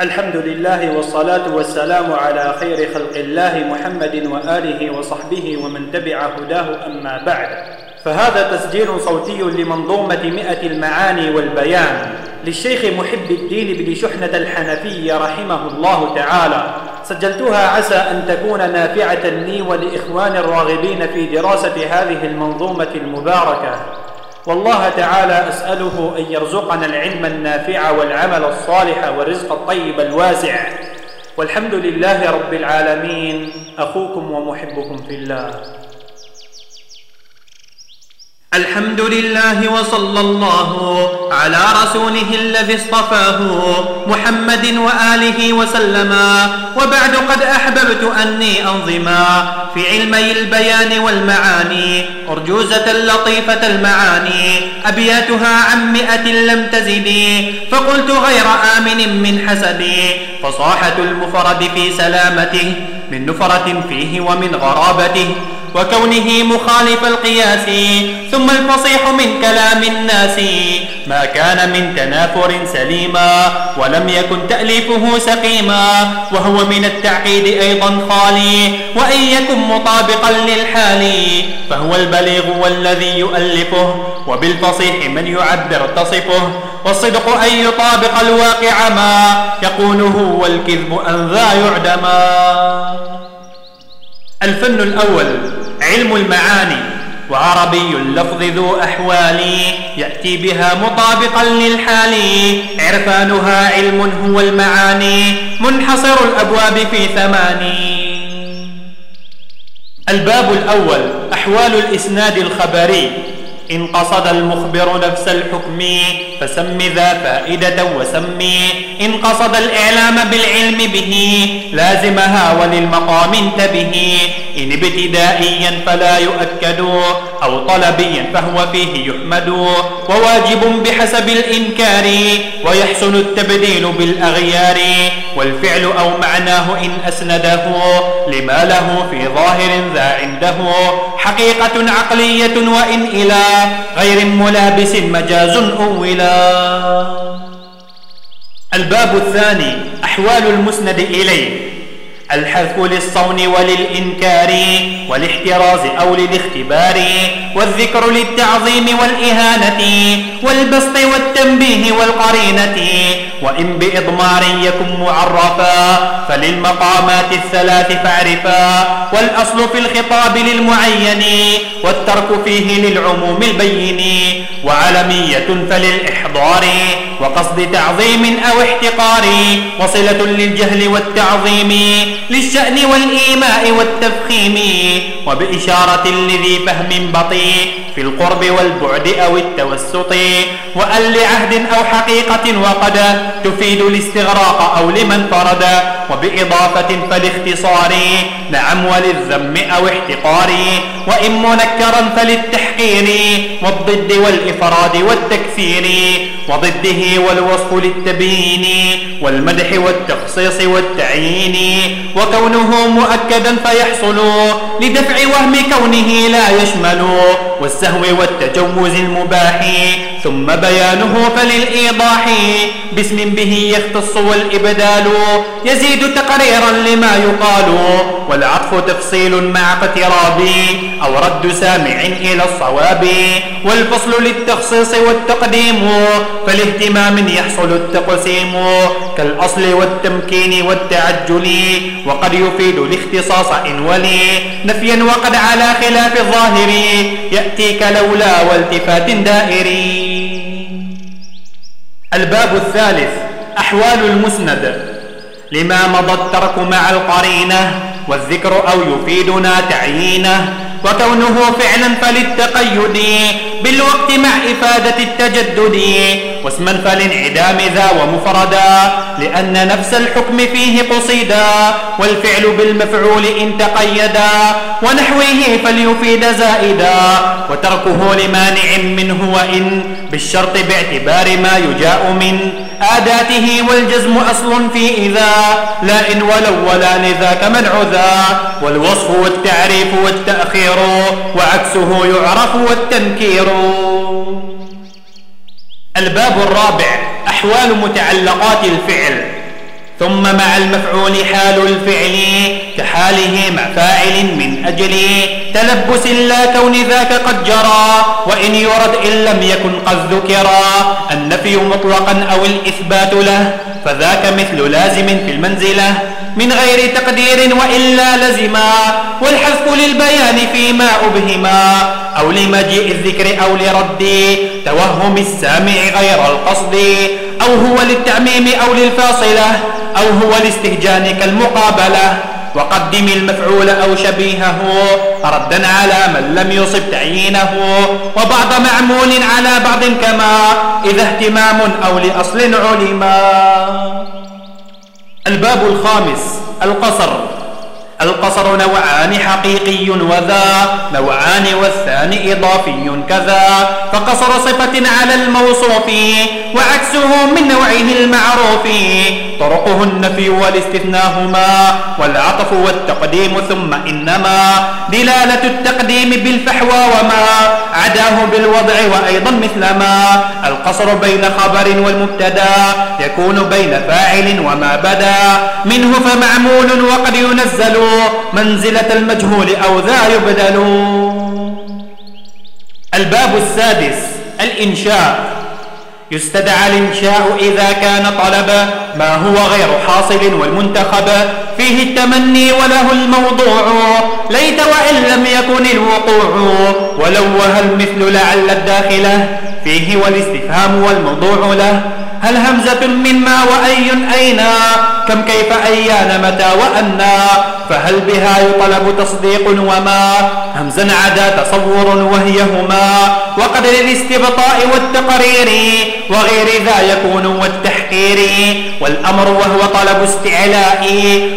الحمد لله والصلاة والسلام على خير خلق الله محمد وآله وصحبه ومن تبع هداه أما بعد. فهذا تسجيل صوتي لمنظومة مئة المعاني والبيان للشيخ محب الدين بن شحنة الحنفي رحمه الله تعالى. سجلتها عسى أن تكون نافعة لي ولإخوان الراغبين في دراسة هذه المنظومة المباركة. والله تعالى أسأله أن يرزقنا العلم النافع والعمل الصالح والرزق الطيب الواسع والحمد لله رب العالمين. أخوكم ومحبكم في الله. الحمد لله وصلى الله على رسوله الذي اصطفاه محمد وآله وسلم. وبعد قد أحببت أني أنظما في علمي البيان والمعاني أرجوزة لطيفة المعاني أبياتها عن مئة لم تزدي. فقلت غير آمن من حسدي فصاحة المفرد في سلامته من نفرة فيه ومن غرابته. وكونه مخالف القياس ثم الفصيح من كلام الناس. ما كان من تنافر سليما ولم يكن تأليفه سقيما وهو من التعقيد أيضا خالي وإن يكن مطابقا للحال فهو البليغ والذي يؤلفه وبالفصيح من يعبر تصفه والصدق أن يطابق الواقع ما يقوله والكذب أن ذا يعدما الفن الأول علم المعاني وعربي اللفظ ذو أحوال يأتي بها مطابقا للحال. عرفانها علم هو المعاني منحصر الأبواب في ثماني الباب الأول أحوال الإسناد الخبري. إن قصد المخبر نفس الحكم فسم ذا فائدة وسمي إن قصد الإعلام بالعلم به لازمها وللمقام انتبه. إن ابتدائيا فلا يؤكد أو طلبيا فهو فيه يحمد. وواجب بحسب الإنكار ويحسن التبديل بالأغيار. والفعل أو معناه إن أسنده لما له في ظاهر عنده حقيقة عقلية وإن إلى غير ملابس مجاز أولا. الباب الثاني أحوال المسند إليه. الحذف للصون وللإنكار والاحتراز أو للاختبار والذكر للتعظيم والإهانة والبسط والتنبيه والقرينة وإن بإضمار يكن معرفا فللمقامات الثلاث فاعرفا والأصل في الخطاب للمعين والترك فيه للعموم البين وعلمية فللإحضار وقصد تعظيم أو احتقار وصلة للجهل والتعظيم للشأن والإيماء والتفخيم وبإشارة لذي فهم بطيء في القرب والبعد أو التوسط وأن لعهد أو حقيقة وقد تفيد الاستغراق أو لمن فرد وبإضافة فالاختصار نعم وللذم أو احتقار. وإن منكرا فللتحقير والضد والإفراد والتكثير وضده والوصف للتبيين والمدح والتخصيص والتعيين وكونه مؤكدا فيحصل لدفع وهم كونه لا يشمل والسهو والتجوز المباح ثم بيانه فللإيضاح باسم به يختص والإبدال يزيد تقريرا لما يقال والعطف تفصيل مع اقتراب أو رد سامع إلى الصواب. والفصل للتخصيص والتقديم فالاهتمام يحصل التقسيم كالأصل والتمكين والتعجل وقد يفيد الاختصاص إن ولي. نفيا وقد على خلاف الظاهر يأتيك لولا والتفات دائري الباب الثالث أحوال المسند. لما مضى الترك مع القرينة والذكر أو يفيدنا تعيينه. وكونه فعلا فللتقيد بالوقت مع إفادة التجدد. واسما فلانعدام ذا ومفردا لأن نفس الحكم فيه قصيدا والفعل بالمفعول إن تقيدا ونحوه فليفيد زائدا. وتركه لمانع منه وإن بالشرط باعتبار ما يجاء من. آداته والجزم أصل في إذا لا إن ولو ولا لذاك منع ذا والوصف والتعريف والتأخير وعكسه يعرف والتنكير. الباب الرابع أحوال متعلقات الفعل. ثم مع المفعول حال الفعل كحاله مع فاعل من أجل تلبس لا كون ذاك قد جرى وإن يرد إن لم يكن قد ذكرا النفي مطلقا أو الإثبات له فذاك مثل لازم في المنزلة من غير تقدير وإلا لزما والحذف للبيان فيما أبهما أو لمجيء الذكر أو لرد توهم السامع غير القصد أو هو للتعميم أو للفاصلة أو هو لاستهجان كالمقابلة. وقدم المفعول أو شبيهه ردا على من لم يصب تعيينه. وبعض معمول على بعض كما إذا اهتمام أو لأصل علما. الباب الخامس القصر. القصر نوعان حقيقي وذا نوعان والثاني إضافي كذا. فقصر صفة على الموصوف وعكسه من نوعه المعروف. طرقه النفي والاستثناء هما والعطف والتقديم ثم إنما. دلالة التقديم بالفحوى وما عداه بالوضع وأيضا مثل ما القصر بين خبر والمبتدا يكون بين فاعل وما بدا. منه فمعمول وقد ينزل منزلة المجهول أو ذا يبدل. الباب السادس الإنشاء. يستدعى الإنشاء إذا كان طلب ما هو غير حاصل والمنتخب. فيه التمني وله الموضوع. ليت وإن لم يكن الوقوع. ولو وهل مثل لعل الداخلة فيه والاستفهام والموضوع له. هل همزة مما وأي أين؟ كم كيف أيان متى وأنا فهل بها يطلب تصديق وما؟ همزا عدا تصور وهي هما وقدر الاستبطاء والتقرير وغير ذا يكون والتحقير. والأمر وهو طلب استعلاء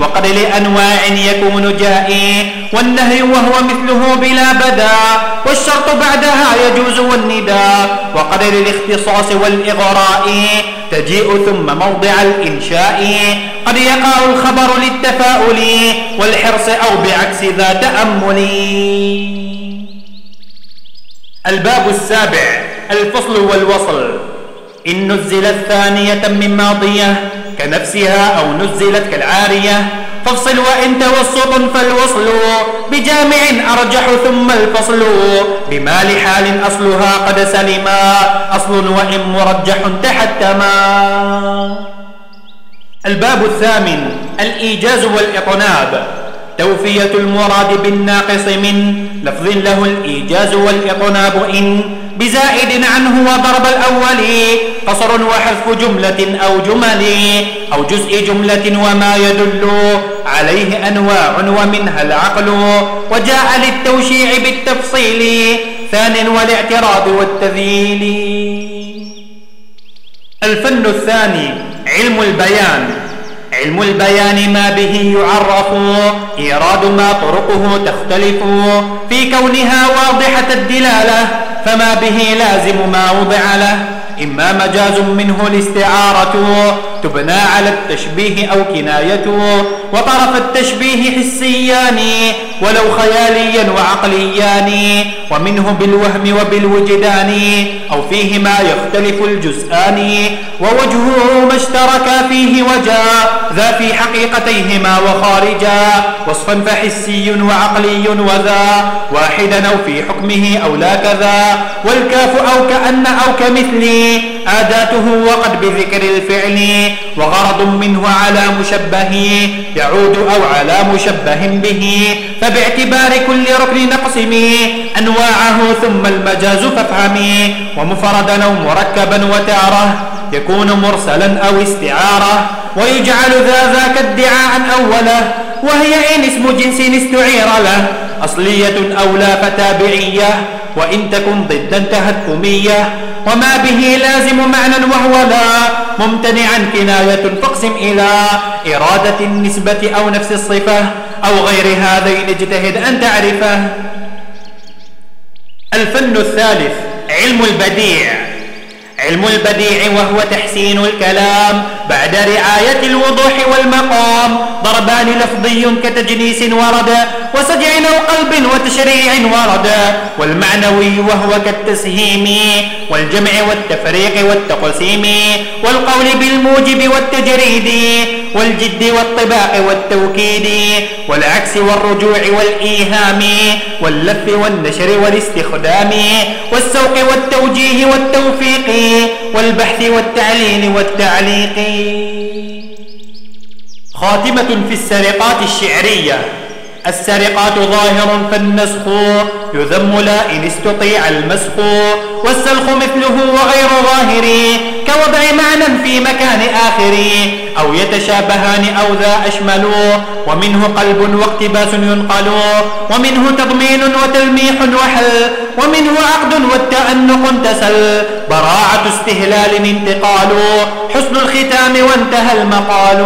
وقد لأنواع يكون جائي. والنهي وهو مثله بلا بدا والشرط بعدها يجوز والنداء. وقدر الاختصاص والإغراء تجيء ثم موضع الإنشاء. قد يقع الخبر للتفاؤل والحرص أو بعكس ذا تأمل. الباب السابع الفصل والوصل. إن نزلت ثانية من ماضية كنفسها أو نزلت كالعارية. فافصل وإن توسط فالوصل. بجامع أرجح ثم الفصل. بما لحال أصلها قد سلما أصل وإن مرجح تحتما الباب الثامن الإيجاز والإطناب. توفية المراد بالناقص من لفظ له الإيجاز والإطناب إن بزائد عنه وضرب الأول قصر وحذف جملة أو جمل أو جزء جملة وما يدل. عليه أنواع ومنها العقل وجاء للتوشيع بالتفصيل ثان والاعتراض والتذييل الفن الثاني علم البيان علم البيان ما به يعرف إيراد ما طرقه تختلف في كونها واضحة الدلالة فما به لازم ما وضع له. إما مجاز منه الاستعارة تبنى على التشبيه أو كنايته وطرف التشبيه حسيان ولو خياليا وعقليان ومنه بالوهم وبالوجدان أو فيه ما يختلف الجزآن ووجهه ما اشترك فيه وجا ذا في حقيقتيهما وخارجا وصفا فحسي وعقلي وذا واحدا أو في حكمه أو لا كذا والكاف أو كأن أو كمثل آداته وقد بذكر الفعل وغرض منه على مشبه يعود أو على مشبه به فباعتبار كل ركن نقسم أنواعه ثم المجاز فافهمي ومفردا أو مركبا وتارة. يكون مرسلا أو استعارة ويجعل ذا ذاك ادعاء أوله وهي إن اسم جنس استعير له. أصلية أو لا فتابعية وإن تكن ضدا انتهت أمية وما به لازم معنى وهو لا. ممتنعا كناية فاقسم إلى إرادة النسبة أو نفس الصفة أو غير هذين. اجتهد أن تعرفه. الفن الثالث علم البديع. علم البديع وهو تحسين الكلام بعد رعاية الوضوح والمقام ضربان لفظي كتجنيس ورد وسجع أو قلب وتشريع وردا والمعنوي وهو كالتسهيم والجمع والتفريق والتقسيم والقول بالموجب والتجريد والجد والطباق والتوكيد والعكس والرجوع والإيهام واللف والنشر والاستخدام والسوق والتوجيه والتوفيق والبحث والتعليل والتعليق. خاتمة في السرقات الشعرية. السرقات ظاهر فالنسخ يذم لا إن استطيع المسخ والسلخ مثله وغير ظاهر كوضع معنى في مكان آخر أو يتشابهان أو ذا أشمل. ومنه قلب واقتباس ينقل ومنه تضمين وتلميح وحل ومنه عقد والتأنق انتسل. براعة استهلال انتقال حسن الختام وانتهى المقال.